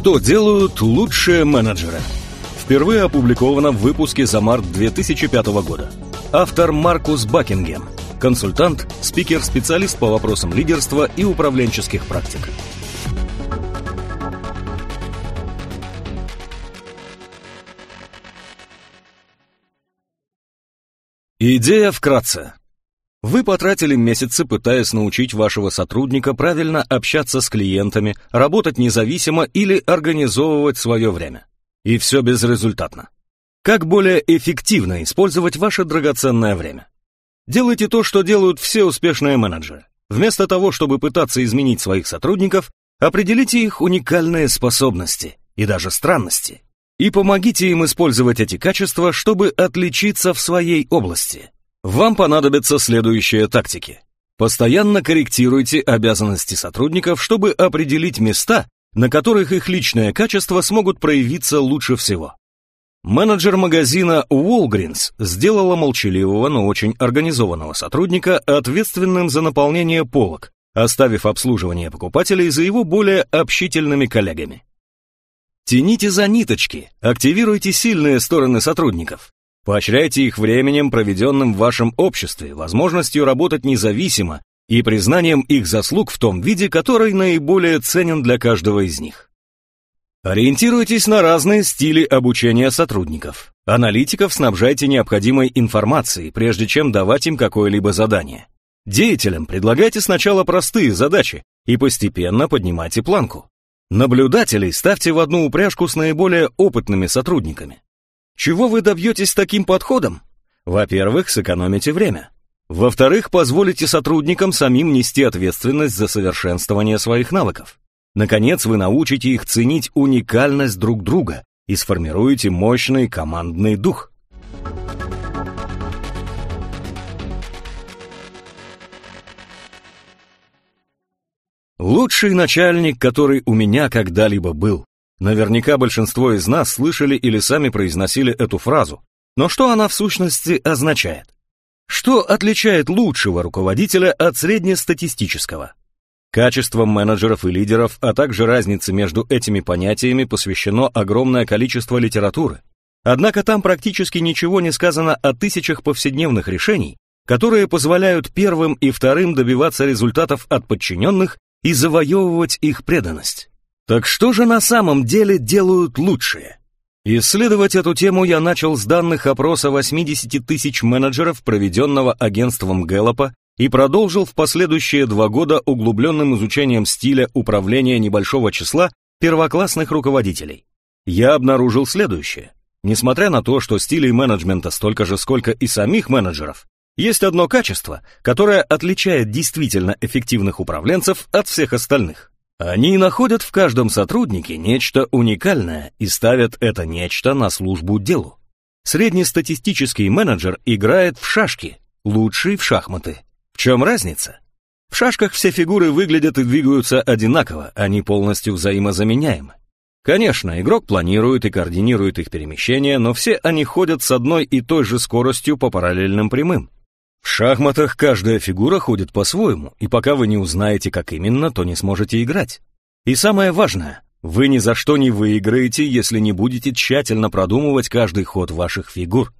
Что делают лучшие менеджеры? Впервые опубликовано в выпуске за март 2005 года. Автор Маркус Бакингем. Консультант, спикер, специалист по вопросам лидерства и управленческих практик. Идея вкратце. Вы потратили месяцы, пытаясь научить вашего сотрудника правильно общаться с клиентами, работать независимо или организовывать свое время. И все безрезультатно. Как более эффективно использовать ваше драгоценное время? Делайте то, что делают все успешные менеджеры. Вместо того, чтобы пытаться изменить своих сотрудников, определите их уникальные способности и даже странности. И помогите им использовать эти качества, чтобы отличиться в своей области. Вам понадобятся следующие тактики. Постоянно корректируйте обязанности сотрудников, чтобы определить места, на которых их личные качества смогут проявиться лучше всего. Менеджер магазина Walgreens сделала молчаливого, но очень организованного сотрудника ответственным за наполнение полок, оставив обслуживание покупателей за его более общительными коллегами. Тяните за ниточки, активируйте сильные стороны сотрудников. Поощряйте их временем, проведенным в вашем обществе, возможностью работать независимо и признанием их заслуг в том виде, который наиболее ценен для каждого из них. Ориентируйтесь на разные стили обучения сотрудников. Аналитиков снабжайте необходимой информацией, прежде чем давать им какое-либо задание. Деятелям предлагайте сначала простые задачи и постепенно поднимайте планку. Наблюдателей ставьте в одну упряжку с наиболее опытными сотрудниками. Чего вы добьетесь таким подходом? Во-первых, сэкономите время. Во-вторых, позволите сотрудникам самим нести ответственность за совершенствование своих навыков. Наконец, вы научите их ценить уникальность друг друга и сформируете мощный командный дух. Лучший начальник, который у меня когда-либо был. Наверняка большинство из нас слышали или сами произносили эту фразу. Но что она в сущности означает? Что отличает лучшего руководителя от среднестатистического? Качеством менеджеров и лидеров, а также разнице между этими понятиями посвящено огромное количество литературы. Однако там практически ничего не сказано о тысячах повседневных решений, которые позволяют первым и вторым добиваться результатов от подчиненных и завоевывать их преданность. Так что же на самом деле делают лучшие? Исследовать эту тему я начал с данных опроса 80 тысяч менеджеров, проведенного агентством Гэллопа, и продолжил в последующие два года углубленным изучением стиля управления небольшого числа первоклассных руководителей. Я обнаружил следующее. Несмотря на то, что стилей менеджмента столько же, сколько и самих менеджеров, есть одно качество, которое отличает действительно эффективных управленцев от всех остальных. Они находят в каждом сотруднике нечто уникальное и ставят это нечто на службу делу. Среднестатистический менеджер играет в шашки, лучший в шахматы. В чем разница? В шашках все фигуры выглядят и двигаются одинаково, они полностью взаимозаменяемы. Конечно, игрок планирует и координирует их перемещения, но все они ходят с одной и той же скоростью по параллельным прямым. В шахматах каждая фигура ходит по-своему, и пока вы не узнаете, как именно, то не сможете играть. И самое важное, вы ни за что не выиграете, если не будете тщательно продумывать каждый ход ваших фигур.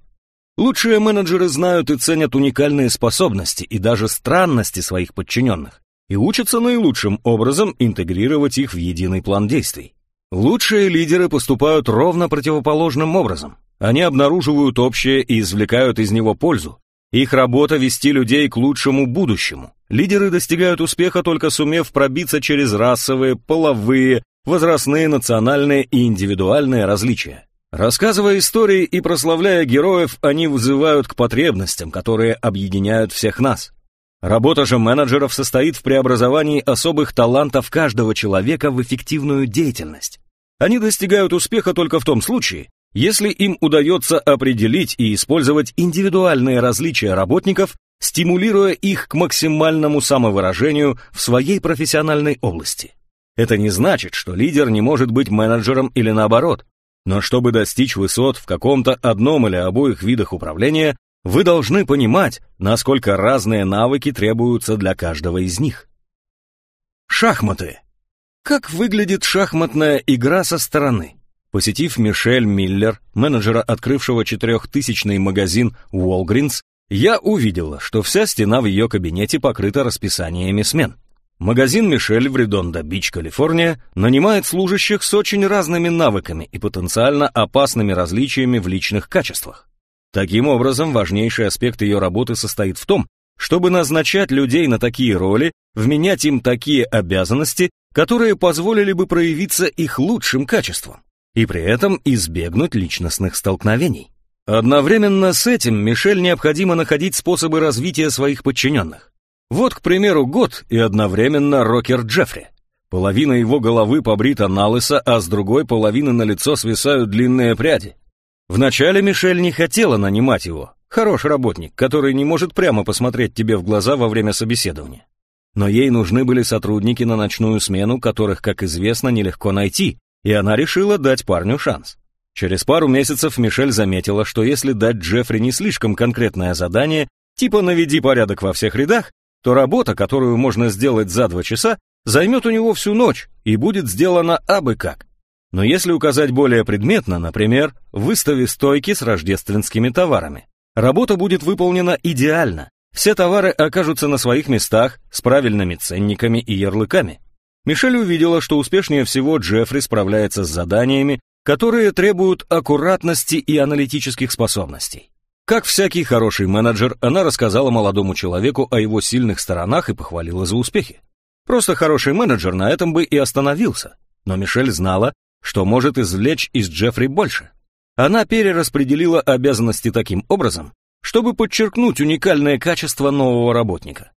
Лучшие менеджеры знают и ценят уникальные способности и даже странности своих подчиненных и учатся наилучшим образом интегрировать их в единый план действий. Лучшие лидеры поступают ровно противоположным образом. Они обнаруживают общее и извлекают из него пользу, их работа вести людей к лучшему будущему. Лидеры достигают успеха только сумев пробиться через расовые, половые, возрастные, национальные и индивидуальные различия. Рассказывая истории и прославляя героев, они вызывают к потребностям, которые объединяют всех нас. Работа же менеджеров состоит в преобразовании особых талантов каждого человека в эффективную деятельность. Они достигают успеха только в том случае, если им удается определить и использовать индивидуальные различия работников, стимулируя их к максимальному самовыражению в своей профессиональной области. Это не значит, что лидер не может быть менеджером или наоборот, но чтобы достичь высот в каком-то одном или обоих видах управления, вы должны понимать, насколько разные навыки требуются для каждого из них. Шахматы. Как выглядит шахматная игра со стороны? Посетив Мишель Миллер, менеджера, открывшего четырехтысячный магазин Walgreens, я увидела, что вся стена в ее кабинете покрыта расписаниями смен. Магазин Мишель в Редондо-Бич, Калифорния, нанимает служащих с очень разными навыками и потенциально опасными различиями в личных качествах. Таким образом, важнейший аспект ее работы состоит в том, чтобы назначать людей на такие роли, вменять им такие обязанности, которые позволили бы проявиться их лучшим качеством, и при этом избегнуть личностных столкновений. Одновременно с этим Мишель необходимо находить способы развития своих подчиненных. Вот, к примеру, год и одновременно рокер Джеффри. Половина его головы побрита на лысо, а с другой половины на лицо свисают длинные пряди. Вначале Мишель не хотела нанимать его. Хороший работник, который не может прямо посмотреть тебе в глаза во время собеседования но ей нужны были сотрудники на ночную смену, которых, как известно, нелегко найти, и она решила дать парню шанс. Через пару месяцев Мишель заметила, что если дать Джеффри не слишком конкретное задание, типа «наведи порядок во всех рядах», то работа, которую можно сделать за два часа, займет у него всю ночь и будет сделана абы как. Но если указать более предметно, например, выстави стойки с рождественскими товарами, работа будет выполнена идеально, все товары окажутся на своих местах с правильными ценниками и ярлыками. Мишель увидела, что успешнее всего Джеффри справляется с заданиями, которые требуют аккуратности и аналитических способностей. Как всякий хороший менеджер, она рассказала молодому человеку о его сильных сторонах и похвалила за успехи. Просто хороший менеджер на этом бы и остановился. Но Мишель знала, что может извлечь из Джеффри больше. Она перераспределила обязанности таким образом, чтобы подчеркнуть уникальное качество нового работника.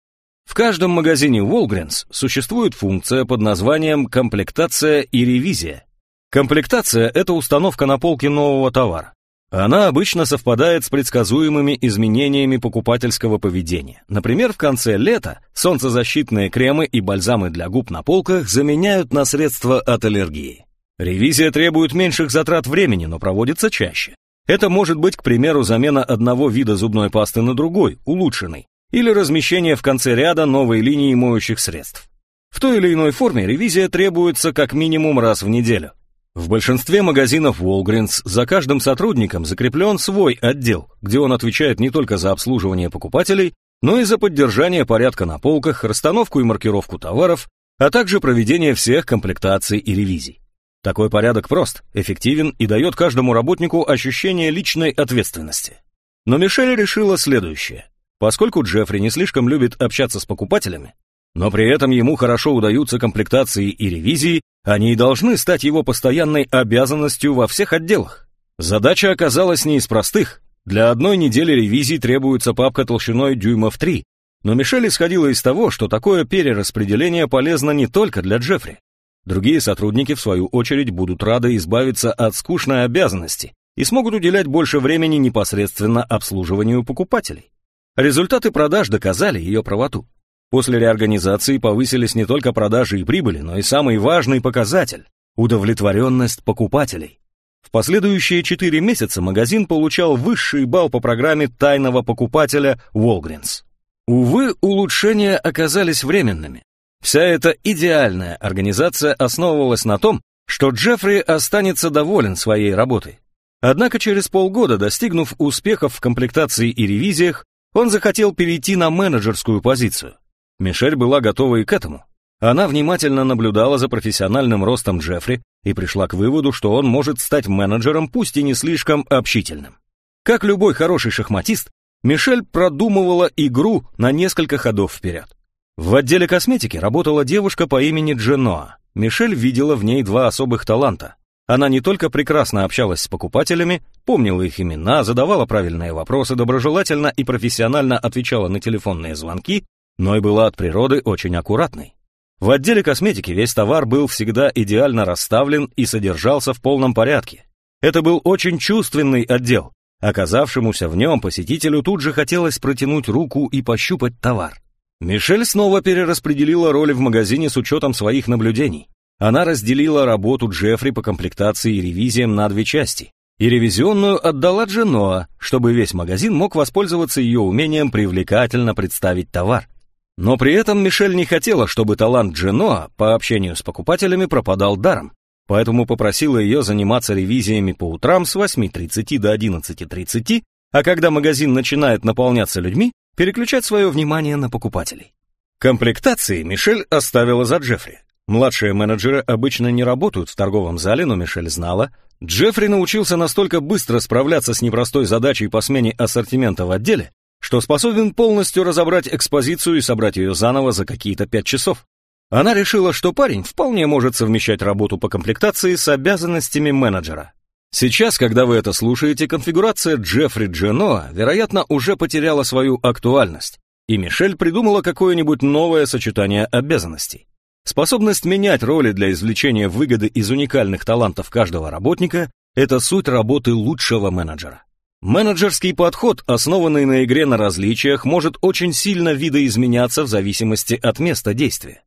В каждом магазине Walgreens существует функция под названием комплектация и ревизия. Комплектация – это установка на полке нового товара. Она обычно совпадает с предсказуемыми изменениями покупательского поведения. Например, в конце лета солнцезащитные кремы и бальзамы для губ на полках заменяют на средства от аллергии. Ревизия требует меньших затрат времени, но проводится чаще. Это может быть, к примеру, замена одного вида зубной пасты на другой, улучшенный, или размещение в конце ряда новой линии моющих средств. В той или иной форме ревизия требуется как минимум раз в неделю. В большинстве магазинов Walgreens за каждым сотрудником закреплен свой отдел, где он отвечает не только за обслуживание покупателей, но и за поддержание порядка на полках, расстановку и маркировку товаров, а также проведение всех комплектаций и ревизий. Такой порядок прост, эффективен и дает каждому работнику ощущение личной ответственности. Но Мишель решила следующее. Поскольку Джеффри не слишком любит общаться с покупателями, но при этом ему хорошо удаются комплектации и ревизии, они и должны стать его постоянной обязанностью во всех отделах. Задача оказалась не из простых. Для одной недели ревизий требуется папка толщиной дюймов 3, но Мишель исходила из того, что такое перераспределение полезно не только для Джеффри. Другие сотрудники, в свою очередь, будут рады избавиться от скучной обязанности и смогут уделять больше времени непосредственно обслуживанию покупателей. Результаты продаж доказали ее правоту. После реорганизации повысились не только продажи и прибыли, но и самый важный показатель – удовлетворенность покупателей. В последующие 4 месяца магазин получал высший балл по программе тайного покупателя Walgreens. Увы, улучшения оказались временными. Вся эта идеальная организация основывалась на том, что Джеффри останется доволен своей работой. Однако через полгода, достигнув успехов в комплектации и ревизиях, он захотел перейти на менеджерскую позицию. Мишель была готова и к этому. Она внимательно наблюдала за профессиональным ростом Джеффри и пришла к выводу, что он может стать менеджером, пусть и не слишком общительным. Как любой хороший шахматист, Мишель продумывала игру на несколько ходов вперед. В отделе косметики работала девушка по имени Дженоа. Мишель видела в ней два особых таланта. Она не только прекрасно общалась с покупателями, помнила их имена, задавала правильные вопросы, доброжелательно и профессионально отвечала на телефонные звонки, но и была от природы очень аккуратной. В отделе косметики весь товар был всегда идеально расставлен и содержался в полном порядке. Это был очень чувственный отдел. Оказавшемуся в нем посетителю тут же хотелось протянуть руку и пощупать товар. Мишель снова перераспределила роли в магазине с учетом своих наблюдений. Она разделила работу Джеффри по комплектации и ревизиям на две части. И ревизионную отдала Дженоа, чтобы весь магазин мог воспользоваться ее умением привлекательно представить товар. Но при этом Мишель не хотела, чтобы талант Дженоа по общению с покупателями пропадал даром, поэтому попросила ее заниматься ревизиями по утрам с 8.30 до 11.30, а когда магазин начинает наполняться людьми, переключать свое внимание на покупателей. Комплектации Мишель оставила за Джеффри. Младшие менеджеры обычно не работают в торговом зале, но Мишель знала, Джеффри научился настолько быстро справляться с непростой задачей по смене ассортимента в отделе, что способен полностью разобрать экспозицию и собрать ее заново за какие-то пять часов. Она решила, что парень вполне может совмещать работу по комплектации с обязанностями менеджера. Сейчас, когда вы это слушаете, конфигурация Джеффри Дженоа, вероятно, уже потеряла свою актуальность, и Мишель придумала какое-нибудь новое сочетание обязанностей. Способность менять роли для извлечения выгоды из уникальных талантов каждого работника – это суть работы лучшего менеджера. Менеджерский подход, основанный на игре на различиях, может очень сильно видоизменяться в зависимости от места действия.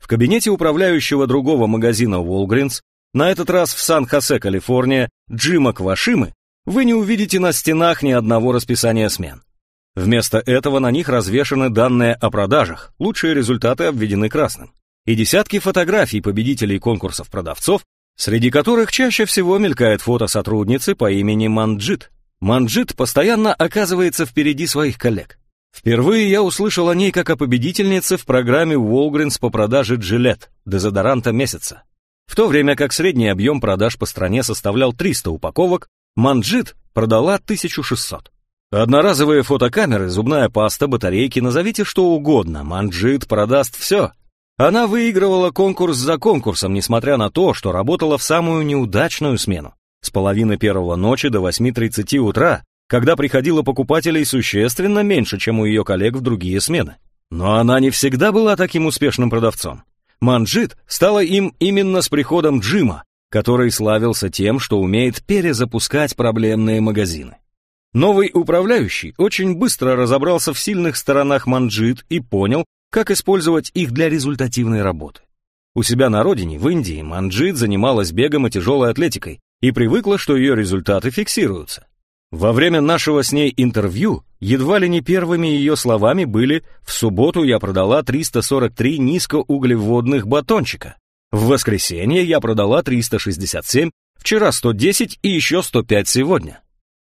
В кабинете управляющего другого магазина Walgreens, на этот раз в Сан-Хосе, Калифорния, Джима Квашимы, вы не увидите на стенах ни одного расписания смен. Вместо этого на них развешаны данные о продажах, лучшие результаты обведены красным и десятки фотографий победителей конкурсов продавцов, среди которых чаще всего мелькает фото сотрудницы по имени Манджит. Манджит постоянно оказывается впереди своих коллег. Впервые я услышал о ней как о победительнице в программе Walgreens по продаже Gillette, дезодоранта месяца. В то время как средний объем продаж по стране составлял 300 упаковок, Манджит продала 1600. Одноразовые фотокамеры, зубная паста, батарейки, назовите что угодно, Манджит продаст все. Она выигрывала конкурс за конкурсом, несмотря на то, что работала в самую неудачную смену. С половины первого ночи до 8.30 утра, когда приходило покупателей существенно меньше, чем у ее коллег в другие смены. Но она не всегда была таким успешным продавцом. Манджит стала им именно с приходом Джима, который славился тем, что умеет перезапускать проблемные магазины. Новый управляющий очень быстро разобрался в сильных сторонах Манджит и понял, как использовать их для результативной работы. У себя на родине, в Индии, Манджит занималась бегом и тяжелой атлетикой и привыкла, что ее результаты фиксируются. Во время нашего с ней интервью едва ли не первыми ее словами были «В субботу я продала 343 низкоуглеводных батончика, в воскресенье я продала 367, вчера 110 и еще 105 сегодня».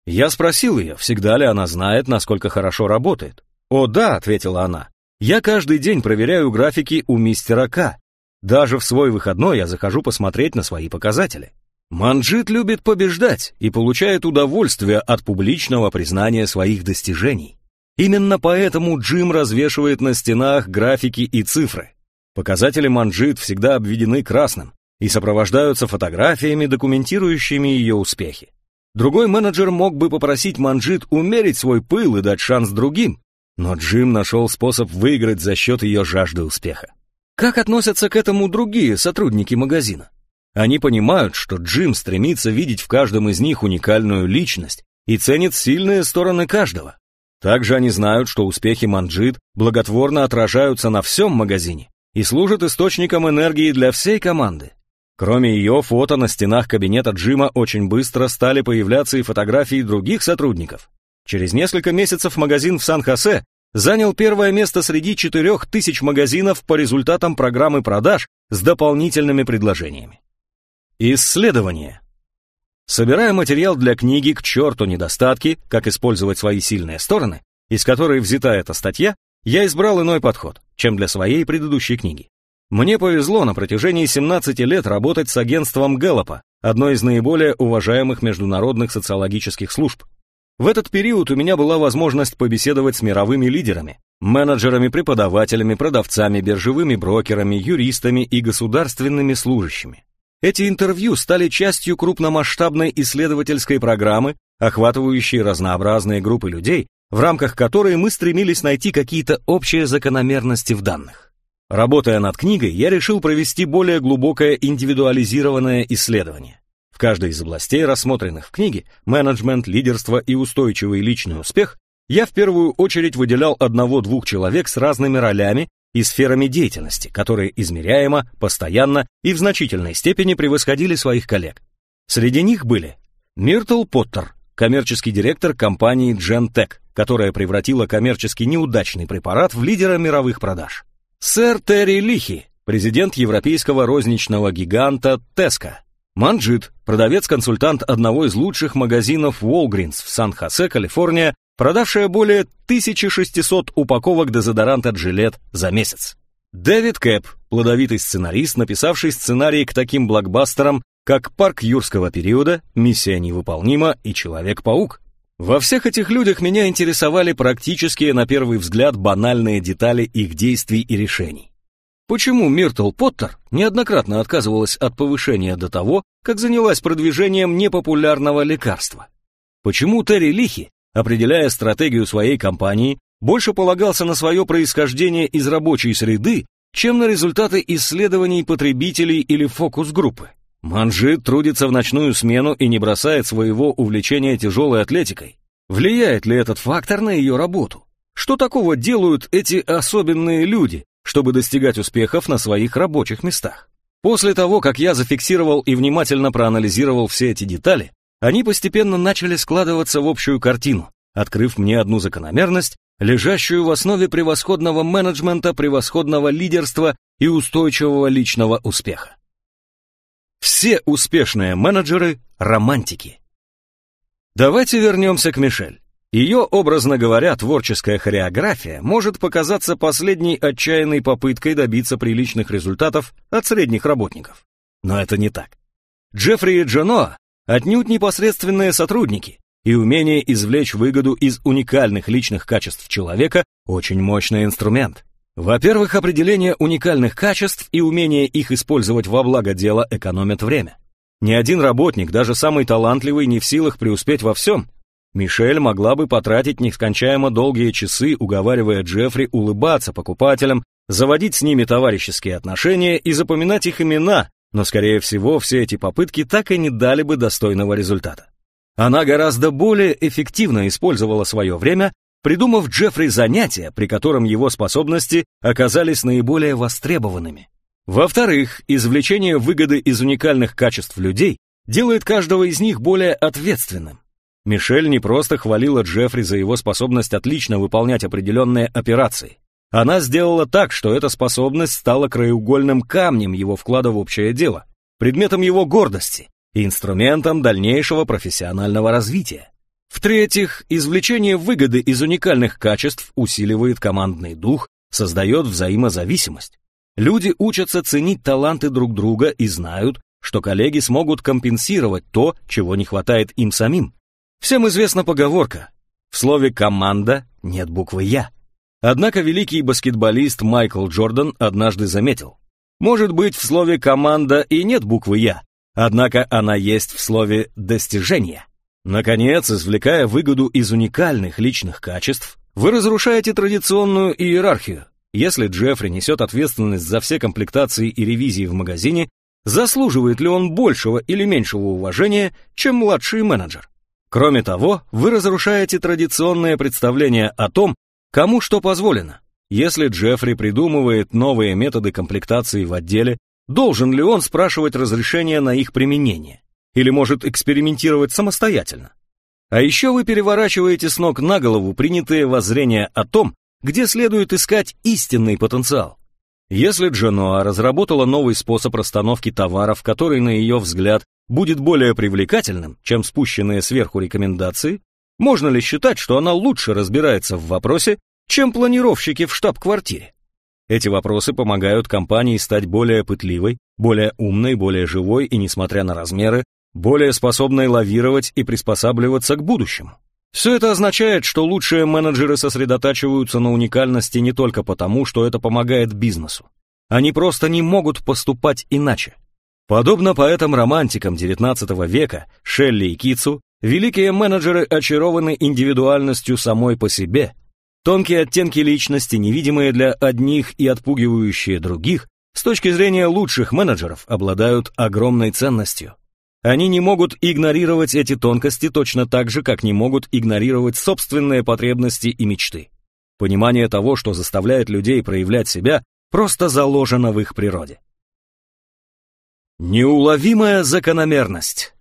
Я спросил ее, всегда ли она знает, насколько хорошо работает. «О да», — ответила она, я каждый день проверяю графики у мистера К. Даже в свой выходной я захожу посмотреть на свои показатели. Манджит любит побеждать и получает удовольствие от публичного признания своих достижений. Именно поэтому Джим развешивает на стенах графики и цифры. Показатели Манджит всегда обведены красным и сопровождаются фотографиями, документирующими ее успехи. Другой менеджер мог бы попросить Манджит умерить свой пыл и дать шанс другим, но Джим нашел способ выиграть за счет ее жажды успеха. Как относятся к этому другие сотрудники магазина? Они понимают, что Джим стремится видеть в каждом из них уникальную личность и ценит сильные стороны каждого. Также они знают, что успехи Манджит благотворно отражаются на всем магазине и служат источником энергии для всей команды. Кроме ее фото на стенах кабинета Джима очень быстро стали появляться и фотографии других сотрудников. Через несколько месяцев магазин в Сан-Хосе занял первое место среди 4000 магазинов по результатам программы продаж с дополнительными предложениями. Исследование. Собирая материал для книги «К черту недостатки. Как использовать свои сильные стороны», из которой взята эта статья, я избрал иной подход, чем для своей предыдущей книги. Мне повезло на протяжении 17 лет работать с агентством Гэллопа, одной из наиболее уважаемых международных социологических служб. В этот период у меня была возможность побеседовать с мировыми лидерами, менеджерами, преподавателями, продавцами, биржевыми брокерами, юристами и государственными служащими. Эти интервью стали частью крупномасштабной исследовательской программы, охватывающей разнообразные группы людей, в рамках которой мы стремились найти какие-то общие закономерности в данных. Работая над книгой, я решил провести более глубокое индивидуализированное исследование каждой из областей, рассмотренных в книге «Менеджмент, лидерство и устойчивый личный успех», я в первую очередь выделял одного-двух человек с разными ролями и сферами деятельности, которые измеряемо, постоянно и в значительной степени превосходили своих коллег. Среди них были Миртл Поттер, коммерческий директор компании Gentech, которая превратила коммерчески неудачный препарат в лидера мировых продаж. Сэр Терри Лихи, президент европейского розничного гиганта Tesco. Манджит, продавец-консультант одного из лучших магазинов Walgreens в Сан-Хосе, Калифорния, продавшая более 1600 упаковок дезодоранта «Джилет» за месяц. Дэвид Кэп, плодовитый сценарист, написавший сценарии к таким блокбастерам, как «Парк юрского периода», «Миссия невыполнима» и «Человек-паук». Во всех этих людях меня интересовали практические, на первый взгляд, банальные детали их действий и решений. Почему Миртл Поттер неоднократно отказывалась от повышения до того, как занялась продвижением непопулярного лекарства? Почему Терри Лихи, определяя стратегию своей компании, больше полагался на свое происхождение из рабочей среды, чем на результаты исследований потребителей или фокус-группы? Манжит трудится в ночную смену и не бросает своего увлечения тяжелой атлетикой. Влияет ли этот фактор на ее работу? Что такого делают эти особенные люди, чтобы достигать успехов на своих рабочих местах? После того, как я зафиксировал и внимательно проанализировал все эти детали, они постепенно начали складываться в общую картину, открыв мне одну закономерность, лежащую в основе превосходного менеджмента, превосходного лидерства и устойчивого личного успеха. Все успешные менеджеры – романтики. Давайте вернемся к Мишель. Ее, образно говоря, творческая хореография может показаться последней отчаянной попыткой добиться приличных результатов от средних работников. Но это не так. Джеффри и Джоноа отнюдь непосредственные сотрудники, и умение извлечь выгоду из уникальных личных качеств человека – очень мощный инструмент. Во-первых, определение уникальных качеств и умение их использовать во благо дела экономят время. Ни один работник, даже самый талантливый, не в силах преуспеть во всем. Мишель могла бы потратить нескончаемо долгие часы, уговаривая Джеффри улыбаться покупателям, заводить с ними товарищеские отношения и запоминать их имена, но, скорее всего, все эти попытки так и не дали бы достойного результата. Она гораздо более эффективно использовала свое время, придумав Джеффри занятия, при котором его способности оказались наиболее востребованными. Во-вторых, извлечение выгоды из уникальных качеств людей делает каждого из них более ответственным. Мишель не просто хвалила Джеффри за его способность отлично выполнять определенные операции. Она сделала так, что эта способность стала краеугольным камнем его вклада в общее дело, предметом его гордости и инструментом дальнейшего профессионального развития. В-третьих, извлечение выгоды из уникальных качеств усиливает командный дух, создает взаимозависимость. Люди учатся ценить таланты друг друга и знают, что коллеги смогут компенсировать то, чего не хватает им самим. Всем известна поговорка «В слове «команда» нет буквы «Я». Однако великий баскетболист Майкл Джордан однажды заметил, может быть, в слове «команда» и нет буквы «Я», однако она есть в слове «достижение». Наконец, извлекая выгоду из уникальных личных качеств, вы разрушаете традиционную иерархию. Если Джеффри несет ответственность за все комплектации и ревизии в магазине, заслуживает ли он большего или меньшего уважения, чем младший менеджер? Кроме того, вы разрушаете традиционное представление о том, кому что позволено. Если Джеффри придумывает новые методы комплектации в отделе, должен ли он спрашивать разрешение на их применение? или может экспериментировать самостоятельно. А еще вы переворачиваете с ног на голову принятые воззрения о том, где следует искать истинный потенциал. Если Джаноа разработала новый способ расстановки товаров, который, на ее взгляд, будет более привлекательным, чем спущенные сверху рекомендации, можно ли считать, что она лучше разбирается в вопросе, чем планировщики в штаб-квартире? Эти вопросы помогают компании стать более пытливой, более умной, более живой и, несмотря на размеры, более способной лавировать и приспосабливаться к будущему. Все это означает, что лучшие менеджеры сосредотачиваются на уникальности не только потому, что это помогает бизнесу. Они просто не могут поступать иначе. Подобно поэтам-романтикам XIX века, Шелли и Китсу, великие менеджеры очарованы индивидуальностью самой по себе. Тонкие оттенки личности, невидимые для одних и отпугивающие других, с точки зрения лучших менеджеров, обладают огромной ценностью. Они не могут игнорировать эти тонкости точно так же, как не могут игнорировать собственные потребности и мечты. Понимание того, что заставляет людей проявлять себя, просто заложено в их природе. Неуловимая закономерность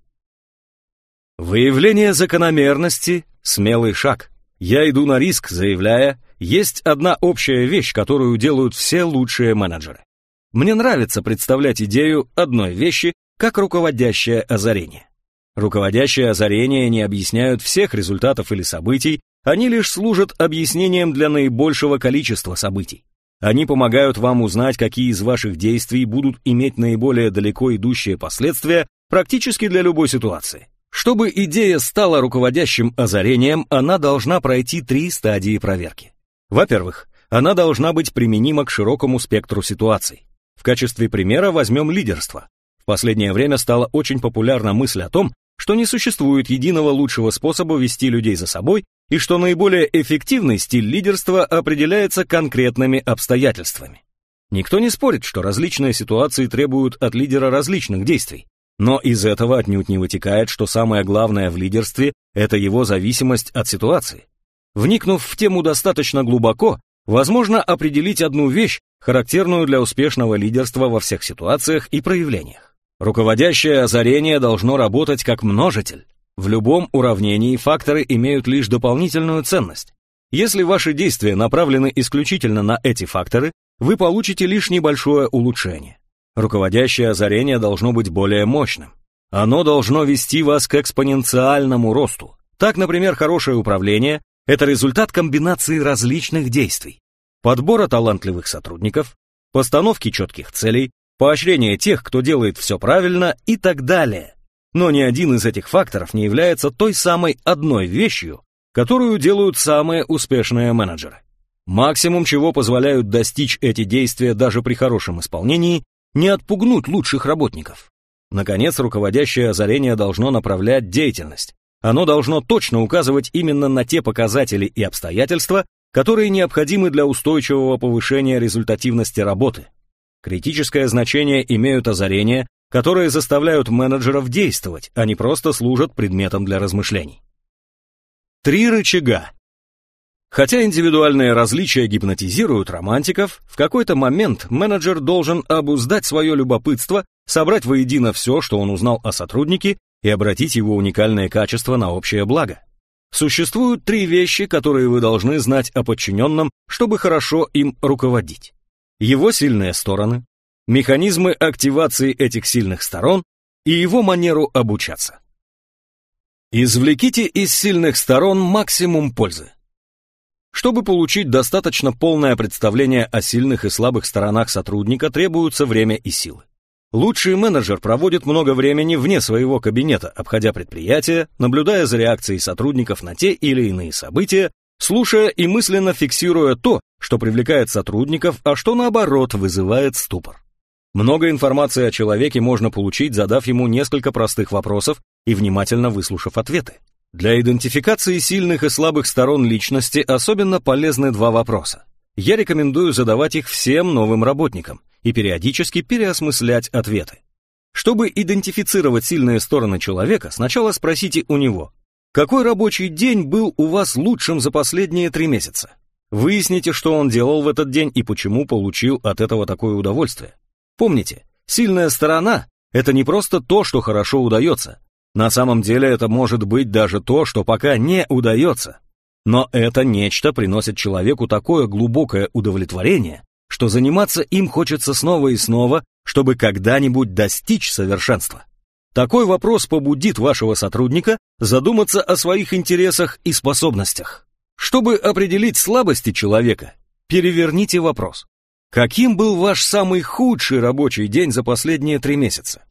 Выявление закономерности – смелый шаг. Я иду на риск, заявляя, есть одна общая вещь, которую делают все лучшие менеджеры. Мне нравится представлять идею одной вещи как руководящее озарение. Руководящие озарения не объясняют всех результатов или событий, они лишь служат объяснением для наибольшего количества событий. Они помогают вам узнать, какие из ваших действий будут иметь наиболее далеко идущие последствия практически для любой ситуации. Чтобы идея стала руководящим озарением, она должна пройти три стадии проверки. Во-первых, она должна быть применима к широкому спектру ситуаций. В качестве примера возьмем лидерство. В последнее время стала очень популярна мысль о том, что не существует единого лучшего способа вести людей за собой и что наиболее эффективный стиль лидерства определяется конкретными обстоятельствами. Никто не спорит, что различные ситуации требуют от лидера различных действий, но из этого отнюдь не вытекает, что самое главное в лидерстве – это его зависимость от ситуации. Вникнув в тему достаточно глубоко, возможно определить одну вещь, характерную для успешного лидерства во всех ситуациях и проявлениях. Руководящее озарение должно работать как множитель. В любом уравнении факторы имеют лишь дополнительную ценность. Если ваши действия направлены исключительно на эти факторы, вы получите лишь небольшое улучшение. Руководящее озарение должно быть более мощным. Оно должно вести вас к экспоненциальному росту. Так, например, хорошее управление – это результат комбинации различных действий. Подбора талантливых сотрудников, постановки четких целей, поощрения тех, кто делает все правильно и так далее. Но ни один из этих факторов не является той самой одной вещью, которую делают самые успешные менеджеры. Максимум, чего позволяют достичь эти действия даже при хорошем исполнении, не отпугнуть лучших работников. Наконец, руководящее озарение должно направлять деятельность. Оно должно точно указывать именно на те показатели и обстоятельства, которые необходимы для устойчивого повышения результативности работы. Критическое значение имеют озарения, которые заставляют менеджеров действовать, а не просто служат предметом для размышлений. Три рычага. Хотя индивидуальные различия гипнотизируют романтиков, в какой-то момент менеджер должен обуздать свое любопытство, собрать воедино все, что он узнал о сотруднике, и обратить его уникальные качества на общее благо. Существуют три вещи, которые вы должны знать о подчиненном, чтобы хорошо им руководить. Его сильные стороны, механизмы активации этих сильных сторон и его манеру обучаться. Извлеките из сильных сторон максимум пользы. Чтобы получить достаточно полное представление о сильных и слабых сторонах сотрудника, требуется время и силы. Лучший менеджер проводит много времени вне своего кабинета, обходя предприятие, наблюдая за реакцией сотрудников на те или иные события, слушая и мысленно фиксируя то, что привлекает сотрудников, а что наоборот вызывает ступор. Много информации о человеке можно получить, задав ему несколько простых вопросов и внимательно выслушав ответы. Для идентификации сильных и слабых сторон личности особенно полезны два вопроса. Я рекомендую задавать их всем новым работникам и периодически переосмыслять ответы. Чтобы идентифицировать сильные стороны человека, сначала спросите у него, какой рабочий день был у вас лучшим за последние три месяца? Выясните, что он делал в этот день и почему получил от этого такое удовольствие. Помните, сильная сторона – это не просто то, что хорошо удается. На самом деле это может быть даже то, что пока не удается. Но это нечто приносит человеку такое глубокое удовлетворение, что заниматься им хочется снова и снова, чтобы когда-нибудь достичь совершенства. Такой вопрос побудит вашего сотрудника задуматься о своих интересах и способностях. Чтобы определить слабости человека, переверните вопрос. Каким был ваш самый худший рабочий день за последние три месяца?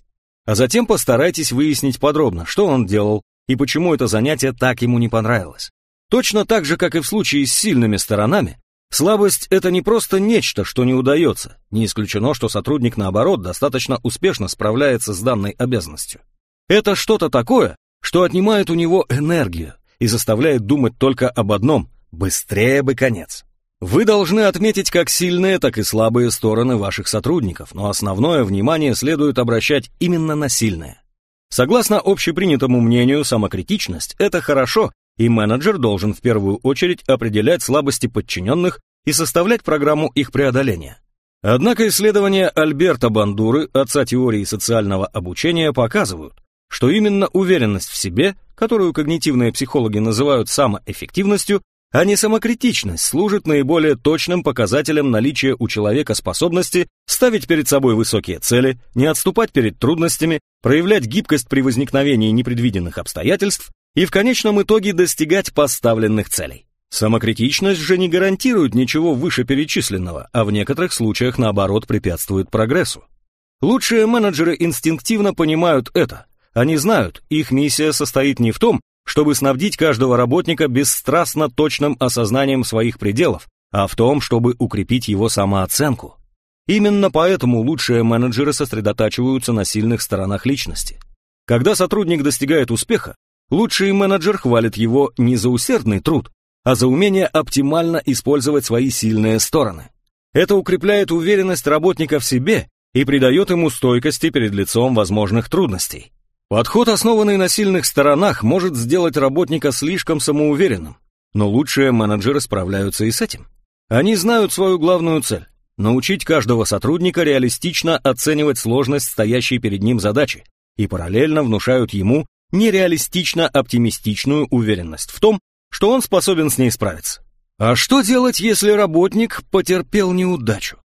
А затем постарайтесь выяснить подробно, что он делал и почему это занятие так ему не понравилось. Точно так же, как и в случае с сильными сторонами, слабость – это не просто нечто, что не удается. Не исключено, что сотрудник, наоборот, достаточно успешно справляется с данной обязанностью. Это что-то такое, что отнимает у него энергию, и заставляет думать только об одном – быстрее бы конец. Вы должны отметить как сильные, так и слабые стороны ваших сотрудников, но основное внимание следует обращать именно на сильные. Согласно общепринятому мнению, самокритичность – это хорошо, и менеджер должен в первую очередь определять слабости подчиненных и составлять программу их преодоления. Однако исследования Альберта Бандуры, отца теории социального обучения, показывают, что именно уверенность в себе, которую когнитивные психологи называют самоэффективностью, а не самокритичность, служит наиболее точным показателем наличия у человека способности ставить перед собой высокие цели, не отступать перед трудностями, проявлять гибкость при возникновении непредвиденных обстоятельств и в конечном итоге достигать поставленных целей. Самокритичность же не гарантирует ничего вышеперечисленного, а в некоторых случаях наоборот препятствует прогрессу. Лучшие менеджеры инстинктивно понимают это. Они знают, их миссия состоит не в том, чтобы снабдить каждого работника бесстрастно точным осознанием своих пределов, а в том, чтобы укрепить его самооценку. Именно поэтому лучшие менеджеры сосредотачиваются на сильных сторонах личности. Когда сотрудник достигает успеха, лучший менеджер хвалит его не за усердный труд, а за умение оптимально использовать свои сильные стороны. Это укрепляет уверенность работника в себе и придает ему стойкости перед лицом возможных трудностей. Подход, основанный на сильных сторонах, может сделать работника слишком самоуверенным, но лучшие менеджеры справляются и с этим. Они знают свою главную цель – научить каждого сотрудника реалистично оценивать сложность стоящей перед ним задачи и параллельно внушают ему нереалистично оптимистичную уверенность в том, что он способен с ней справиться. А что делать, если работник потерпел неудачу?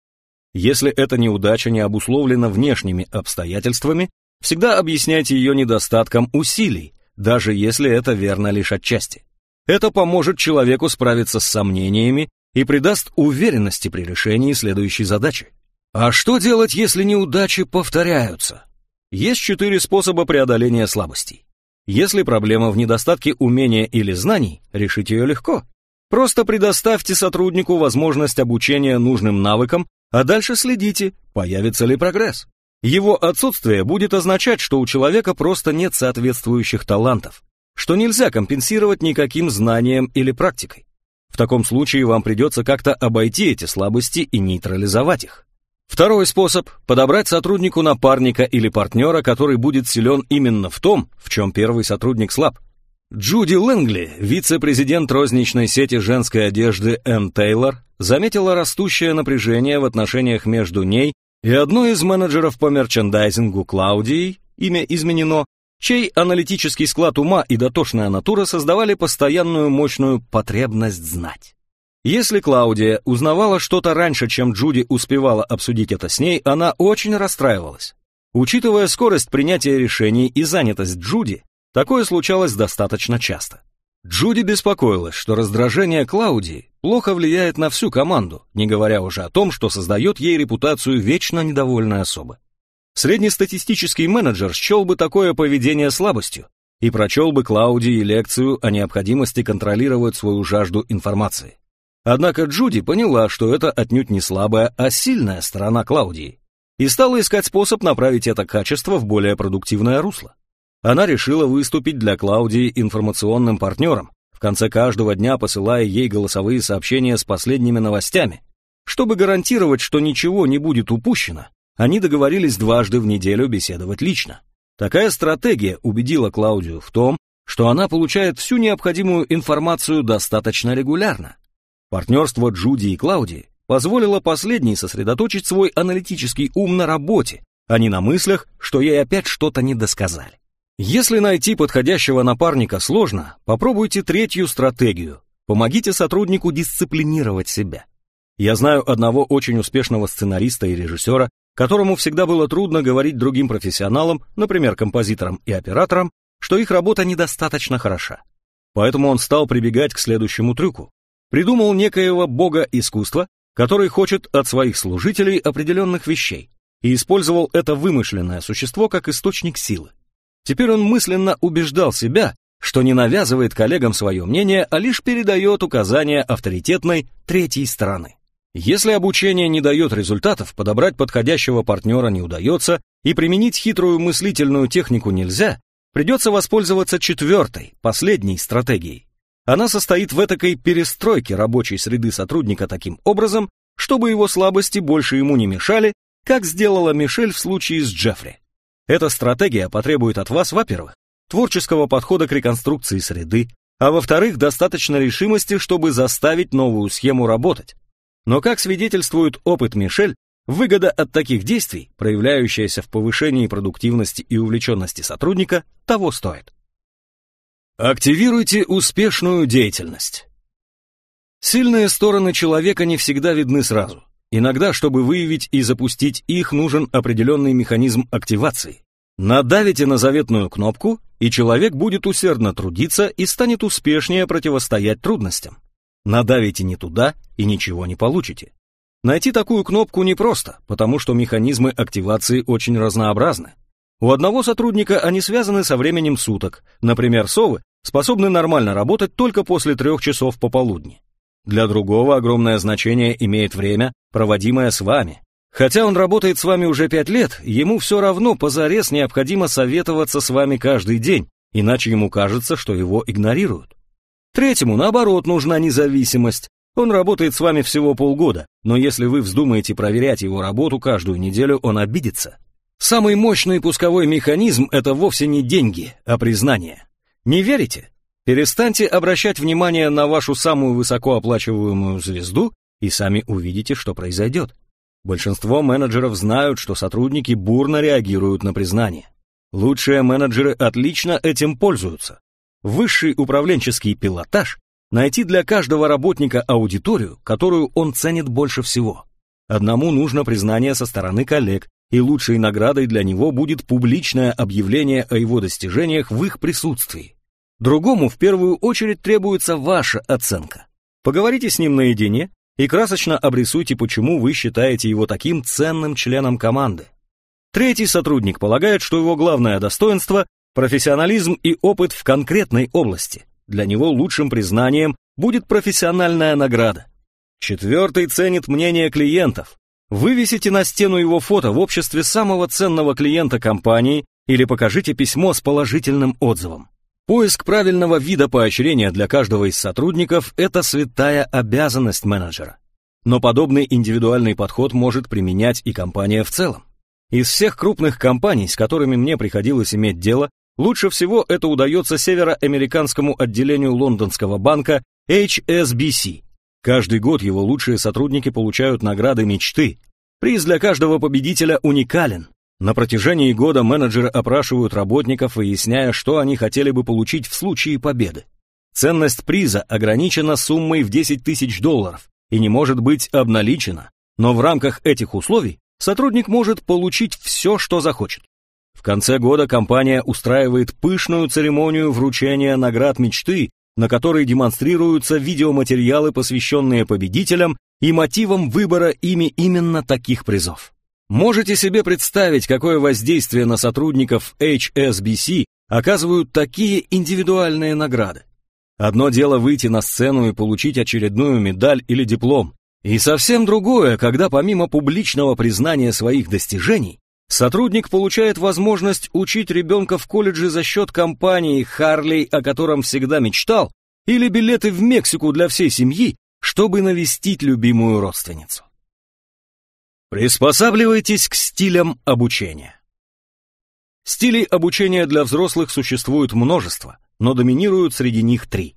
Если эта неудача не обусловлена внешними обстоятельствами, всегда объясняйте ее недостатком усилий, даже если это верно лишь отчасти. Это поможет человеку справиться с сомнениями и придаст уверенности при решении следующей задачи. А что делать, если неудачи повторяются? Есть четыре способа преодоления слабостей. Если проблема в недостатке умения или знаний, решить ее легко. Просто предоставьте сотруднику возможность обучения нужным навыкам, а дальше следите, появится ли прогресс. Его отсутствие будет означать, что у человека просто нет соответствующих талантов, что нельзя компенсировать никаким знанием или практикой. В таком случае вам придется как-то обойти эти слабости и нейтрализовать их. Второй способ – подобрать сотруднику напарника или партнера, который будет силен именно в том, в чем первый сотрудник слаб. Джуди Лэнгли, вице-президент розничной сети женской одежды Энн Тейлор, заметила растущее напряжение в отношениях между ней и одной из менеджеров по мерчендайзингу Клаудией, имя изменено, чей аналитический склад ума и дотошная натура создавали постоянную мощную потребность знать. Если Клаудия узнавала что-то раньше, чем Джуди успевала обсудить это с ней, она очень расстраивалась. Учитывая скорость принятия решений и занятость Джуди, такое случалось достаточно часто. Джуди беспокоилась, что раздражение Клаудии плохо влияет на всю команду, не говоря уже о том, что создает ей репутацию вечно недовольной особы. Среднестатистический менеджер счел бы такое поведение слабостью и прочел бы Клаудии лекцию о необходимости контролировать свою жажду информации. Однако Джуди поняла, что это отнюдь не слабая, а сильная сторона Клаудии, и стала искать способ направить это качество в более продуктивное русло. Она решила выступить для Клаудии информационным партнером, в конце каждого дня посылая ей голосовые сообщения с последними новостями. Чтобы гарантировать, что ничего не будет упущено, они договорились дважды в неделю беседовать лично. Такая стратегия убедила Клаудию в том, что она получает всю необходимую информацию достаточно регулярно. Партнерство Джуди и Клауди позволило последней сосредоточить свой аналитический ум на работе, а не на мыслях, что ей опять что-то недосказали. Если найти подходящего напарника сложно, попробуйте третью стратегию. Помогите сотруднику дисциплинировать себя. Я знаю одного очень успешного сценариста и режиссера, которому всегда было трудно говорить другим профессионалам, например, композиторам и операторам, что их работа недостаточно хороша. Поэтому он стал прибегать к следующему трюку придумал некоего бога искусства, который хочет от своих служителей определенных вещей, и использовал это вымышленное существо как источник силы. Теперь он мысленно убеждал себя, что не навязывает коллегам свое мнение, а лишь передает указания авторитетной третьей стороны. Если обучение не дает результатов, подобрать подходящего партнера не удается и применить хитрую мыслительную технику нельзя, придется воспользоваться четвертой, последней стратегией. Она состоит в этакой перестройке рабочей среды сотрудника таким образом, чтобы его слабости больше ему не мешали, как сделала Мишель в случае с Джеффри. Эта стратегия потребует от вас, во-первых, творческого подхода к реконструкции среды, а во-вторых, достаточно решимости, чтобы заставить новую схему работать. Но как свидетельствует опыт Мишель, Выгода от таких действий, проявляющаяся в повышении продуктивности и увлеченности сотрудника, того стоит. Активируйте успешную деятельность. Сильные стороны человека не всегда видны сразу. Иногда, чтобы выявить и запустить их, нужен определенный механизм активации. Надавите на заветную кнопку, и человек будет усердно трудиться и станет успешнее противостоять трудностям. Надавите не туда, и ничего не получите. Найти такую кнопку непросто, потому что механизмы активации очень разнообразны. У одного сотрудника они связаны со временем суток. Например, совы способны нормально работать только после трех часов пополудни. Для другого огромное значение имеет время, проводимое с вами. Хотя он работает с вами уже пять лет, ему все равно позарез необходимо советоваться с вами каждый день, иначе ему кажется, что его игнорируют. Третьему, наоборот, нужна независимость. Он работает с вами всего полгода, но если вы вздумаете проверять его работу каждую неделю, он обидится. Самый мощный пусковой механизм – это вовсе не деньги, а признание. Не верите? Перестаньте обращать внимание на вашу самую высокооплачиваемую звезду и сами увидите, что произойдет. Большинство менеджеров знают, что сотрудники бурно реагируют на признание. Лучшие менеджеры отлично этим пользуются. Высший управленческий пилотаж – найти для каждого работника аудиторию, которую он ценит больше всего. Одному нужно признание со стороны коллег, и лучшей наградой для него будет публичное объявление о его достижениях в их присутствии. Другому в первую очередь требуется ваша оценка. Поговорите с ним наедине и красочно обрисуйте, почему вы считаете его таким ценным членом команды. Третий сотрудник полагает, что его главное достоинство – профессионализм и опыт в конкретной области. Для него лучшим признанием будет профессиональная награда. Четвертый ценит мнение клиентов. Вывесите на стену его фото в обществе самого ценного клиента компании или покажите письмо с положительным отзывом. Поиск правильного вида поощрения для каждого из сотрудников – это святая обязанность менеджера. Но подобный индивидуальный подход может применять и компания в целом. Из всех крупных компаний, с которыми мне приходилось иметь дело, лучше всего это удается североамериканскому отделению лондонского банка HSBC. Каждый год его лучшие сотрудники получают награды мечты. Приз для каждого победителя уникален, на протяжении года менеджеры опрашивают работников, выясняя, что они хотели бы получить в случае победы. Ценность приза ограничена суммой в 10 тысяч долларов и не может быть обналичена, но в рамках этих условий сотрудник может получить все, что захочет. В конце года компания устраивает пышную церемонию вручения наград мечты, на которой демонстрируются видеоматериалы, посвященные победителям и мотивам выбора ими именно таких призов. Можете себе представить, какое воздействие на сотрудников HSBC оказывают такие индивидуальные награды? Одно дело выйти на сцену и получить очередную медаль или диплом, и совсем другое, когда помимо публичного признания своих достижений, сотрудник получает возможность учить ребенка в колледже за счет компании Харлей, о котором всегда мечтал, или билеты в Мексику для всей семьи, чтобы навестить любимую родственницу. Приспосабливайтесь к стилям обучения. Стилей обучения для взрослых существует множество, но доминируют среди них три.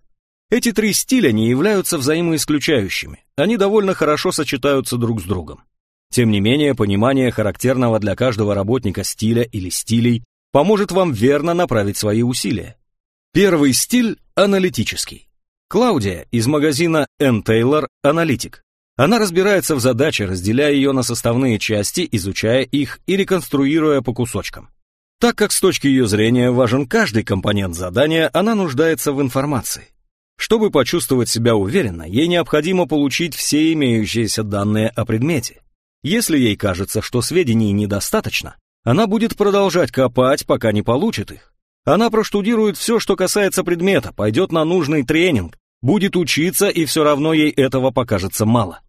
Эти три стиля не являются взаимоисключающими, они довольно хорошо сочетаются друг с другом. Тем не менее, понимание характерного для каждого работника стиля или стилей поможет вам верно направить свои усилия. Первый стиль – аналитический. Клаудия из магазина N. Taylor – аналитик. Она разбирается в задаче, разделяя ее на составные части, изучая их и реконструируя по кусочкам. Так как с точки ее зрения важен каждый компонент задания, она нуждается в информации. Чтобы почувствовать себя уверенно, ей необходимо получить все имеющиеся данные о предмете. Если ей кажется, что сведений недостаточно, она будет продолжать копать, пока не получит их. Она проштудирует все, что касается предмета, пойдет на нужный тренинг, будет учиться, и все равно ей этого покажется мало.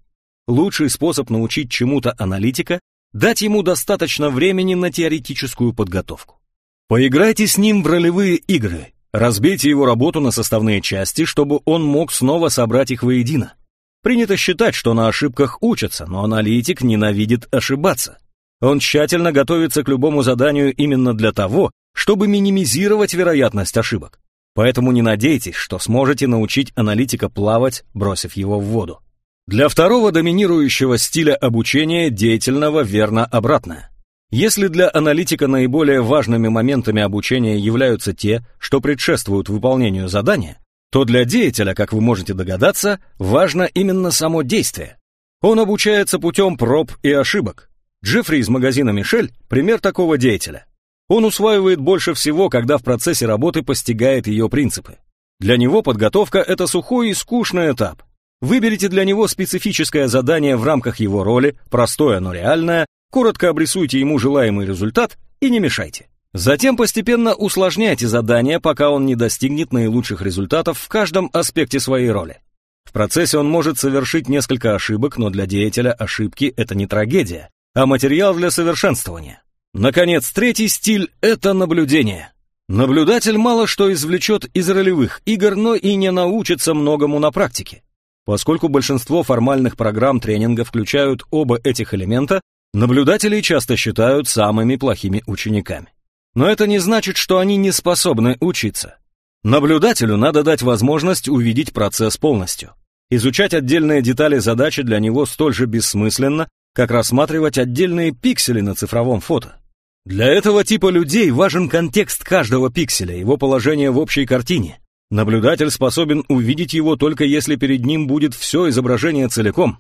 Лучший способ научить чему-то аналитика – дать ему достаточно времени на теоретическую подготовку. Поиграйте с ним в ролевые игры, разбейте его работу на составные части, чтобы он мог снова собрать их воедино. Принято считать, что на ошибках учатся, но аналитик ненавидит ошибаться. Он тщательно готовится к любому заданию именно для того, чтобы минимизировать вероятность ошибок. Поэтому не надейтесь, что сможете научить аналитика плавать, бросив его в воду. Для второго доминирующего стиля обучения деятельного верно обратное. Если для аналитика наиболее важными моментами обучения являются те, что предшествуют выполнению задания, то для деятеля, как вы можете догадаться, важно именно само действие. Он обучается путем проб и ошибок. Джеффри из магазина «Мишель» — пример такого деятеля. Он усваивает больше всего, когда в процессе работы постигает ее принципы. Для него подготовка — это сухой и скучный этап. Выберите для него специфическое задание в рамках его роли, простое, но реальное, коротко обрисуйте ему желаемый результат и не мешайте. Затем постепенно усложняйте задание, пока он не достигнет наилучших результатов в каждом аспекте своей роли. В процессе он может совершить несколько ошибок, но для деятеля ошибки — это не трагедия, а материал для совершенствования. Наконец, третий стиль — это наблюдение. Наблюдатель мало что извлечет из ролевых игр, но и не научится многому на практике. Поскольку большинство формальных программ тренинга включают оба этих элемента, наблюдателей часто считают самыми плохими учениками. Но это не значит, что они не способны учиться. Наблюдателю надо дать возможность увидеть процесс полностью. Изучать отдельные детали задачи для него столь же бессмысленно, как рассматривать отдельные пиксели на цифровом фото. Для этого типа людей важен контекст каждого пикселя, его положение в общей картине. Наблюдатель способен увидеть его только если перед ним будет все изображение целиком.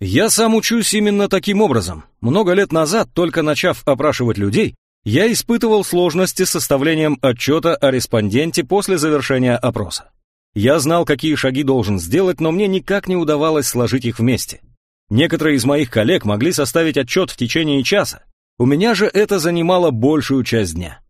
Я сам учусь именно таким образом. Много лет назад, только начав опрашивать людей, я испытывал сложности с составлением отчета о респонденте после завершения опроса. Я знал, какие шаги должен сделать, но мне никак не удавалось сложить их вместе. Некоторые из моих коллег могли составить отчет в течение часа, у меня же это занимало большую часть дня.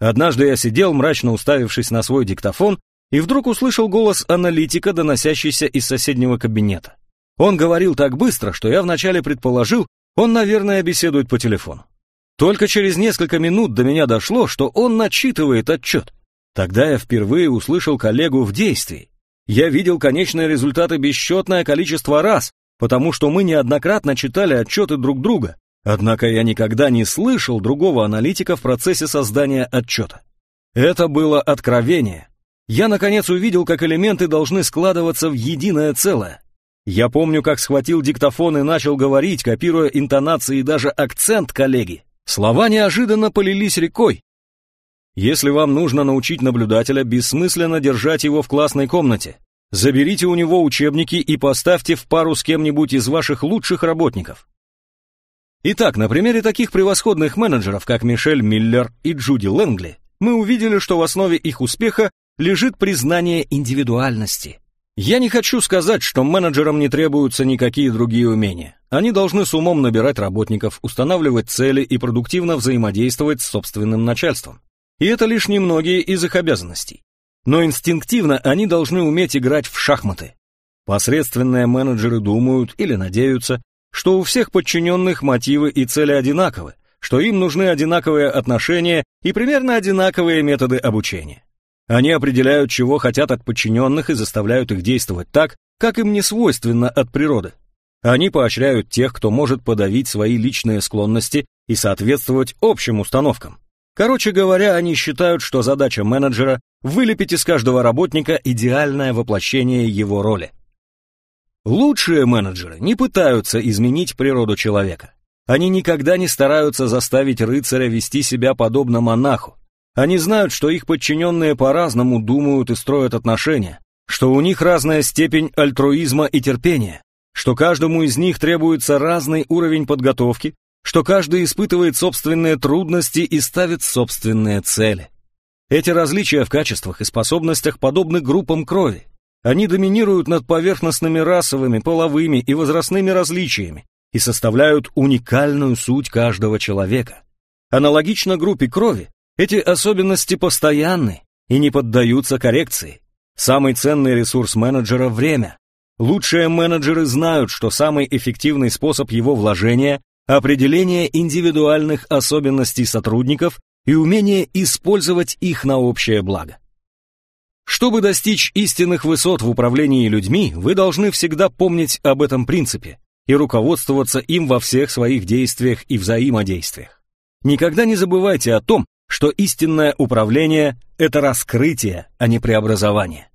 Однажды я сидел, мрачно уставившись на свой диктофон, и вдруг услышал голос аналитика, доносящийся из соседнего кабинета. Он говорил так быстро, что я вначале предположил, он, наверное, беседует по телефону. Только через несколько минут до меня дошло, что он начитывает отчет. Тогда я впервые услышал коллегу в действии. Я видел конечные результаты бесчетное количество раз, потому что мы неоднократно читали отчеты друг друга, Однако я никогда не слышал другого аналитика в процессе создания отчета. Это было откровение. Я, наконец, увидел, как элементы должны складываться в единое целое. Я помню, как схватил диктофон и начал говорить, копируя интонации и даже акцент коллеги. Слова неожиданно полились рекой. Если вам нужно научить наблюдателя, бессмысленно держать его в классной комнате. Заберите у него учебники и поставьте в пару с кем-нибудь из ваших лучших работников. Итак, на примере таких превосходных менеджеров, как Мишель Миллер и Джуди Лэнгли, мы увидели, что в основе их успеха лежит признание индивидуальности. Я не хочу сказать, что менеджерам не требуются никакие другие умения. Они должны с умом набирать работников, устанавливать цели и продуктивно взаимодействовать с собственным начальством. И это лишь немногие из их обязанностей. Но инстинктивно они должны уметь играть в шахматы. Посредственные менеджеры думают или надеются, что у всех подчиненных мотивы и цели одинаковы, что им нужны одинаковые отношения и примерно одинаковые методы обучения. Они определяют, чего хотят от подчиненных и заставляют их действовать так, как им не свойственно от природы. Они поощряют тех, кто может подавить свои личные склонности и соответствовать общим установкам. Короче говоря, они считают, что задача менеджера – вылепить из каждого работника идеальное воплощение его роли. Лучшие менеджеры не пытаются изменить природу человека. Они никогда не стараются заставить рыцаря вести себя подобно монаху. Они знают, что их подчиненные по-разному думают и строят отношения, что у них разная степень альтруизма и терпения, что каждому из них требуется разный уровень подготовки, что каждый испытывает собственные трудности и ставит собственные цели. Эти различия в качествах и способностях подобны группам крови. Они доминируют над поверхностными расовыми, половыми и возрастными различиями и составляют уникальную суть каждого человека. Аналогично группе крови, эти особенности постоянны и не поддаются коррекции. Самый ценный ресурс менеджера – время. Лучшие менеджеры знают, что самый эффективный способ его вложения – определение индивидуальных особенностей сотрудников и умение использовать их на общее благо. Чтобы достичь истинных высот в управлении людьми, вы должны всегда помнить об этом принципе и руководствоваться им во всех своих действиях и взаимодействиях. Никогда не забывайте о том, что истинное управление – это раскрытие, а не преобразование.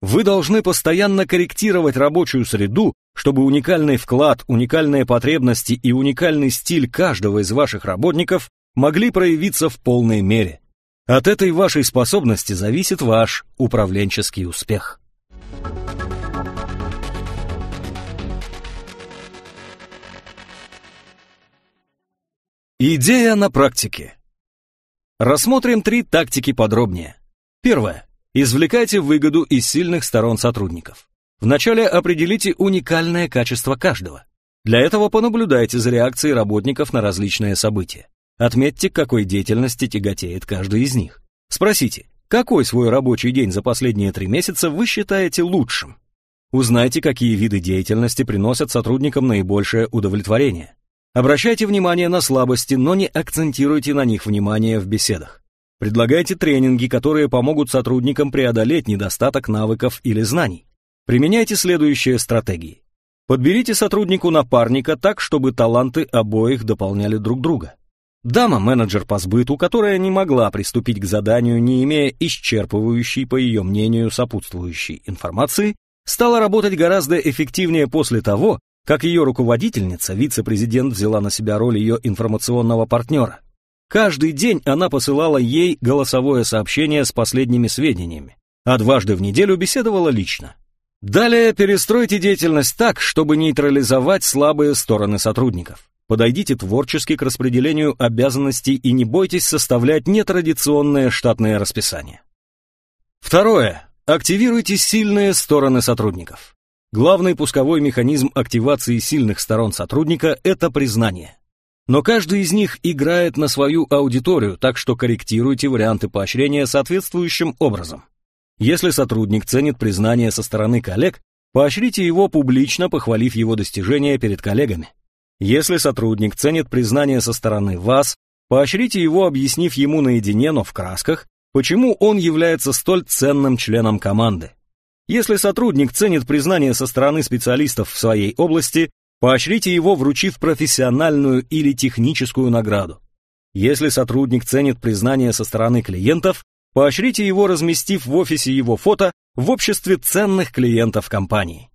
Вы должны постоянно корректировать рабочую среду, чтобы уникальный вклад, уникальные потребности и уникальный стиль каждого из ваших работников могли проявиться в полной мере. От этой вашей способности зависит ваш управленческий успех. Идея на практике. Рассмотрим три тактики подробнее. Первое. Извлекайте выгоду из сильных сторон сотрудников. Вначале определите уникальное качество каждого. Для этого понаблюдайте за реакцией работников на различные события. Отметьте, к какой деятельности тяготеет каждый из них. Спросите, какой свой рабочий день за последние три месяца вы считаете лучшим? Узнайте, какие виды деятельности приносят сотрудникам наибольшее удовлетворение. Обращайте внимание на слабости, но не акцентируйте на них внимание в беседах. Предлагайте тренинги, которые помогут сотрудникам преодолеть недостаток навыков или знаний. Применяйте следующие стратегии. Подберите сотруднику напарника так, чтобы таланты обоих дополняли друг друга. Дама-менеджер по сбыту, которая не могла приступить к заданию, не имея исчерпывающей, по ее мнению, сопутствующей информации, стала работать гораздо эффективнее после того, как ее руководительница, вице-президент, взяла на себя роль ее информационного партнера. Каждый день она посылала ей голосовое сообщение с последними сведениями, а дважды в неделю беседовала лично. Далее перестройте деятельность так, чтобы нейтрализовать слабые стороны сотрудников. Подойдите творчески к распределению обязанностей и не бойтесь составлять нетрадиционное штатное расписание. Второе. Активируйте сильные стороны сотрудников. Главный пусковой механизм активации сильных сторон сотрудника – это признание. Но каждый из них играет на свою аудиторию, так что корректируйте варианты поощрения соответствующим образом. Если сотрудник ценит признание со стороны коллег, поощрите его публично, похвалив его достижения перед коллегами. Если сотрудник ценит признание со стороны вас, поощрите его, объяснив ему наедине, но в красках, почему он является столь ценным членом команды. Если сотрудник ценит признание со стороны специалистов в своей области, поощрите его, вручив профессиональную или техническую награду. Если сотрудник ценит признание со стороны клиентов, поощрите его, разместив в офисе его фото в обществе ценных клиентов компании.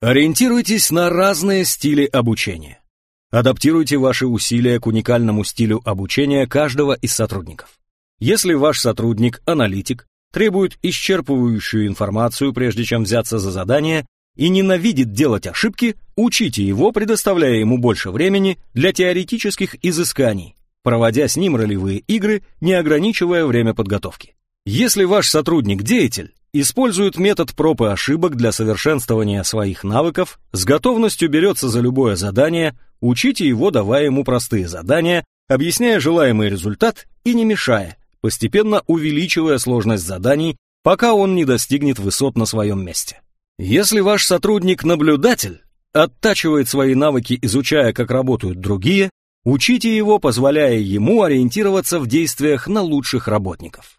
Ориентируйтесь на разные стили обучения. Адаптируйте ваши усилия к уникальному стилю обучения каждого из сотрудников. Если ваш сотрудник – аналитик, требует исчерпывающую информацию, прежде чем взяться за задание, и ненавидит делать ошибки, учите его, предоставляя ему больше времени для теоретических изысканий, проводя с ним ролевые игры, не ограничивая время подготовки. Если ваш сотрудник деятель, использует метод проб и ошибок для совершенствования своих навыков, с готовностью берется за любое задание, учите его, давая ему простые задания, объясняя желаемый результат и не мешая, постепенно увеличивая сложность заданий, пока он не достигнет высот на своем месте. Если ваш сотрудник-наблюдатель оттачивает свои навыки, изучая, как работают другие, учите его, позволяя ему ориентироваться в действиях на лучших работников.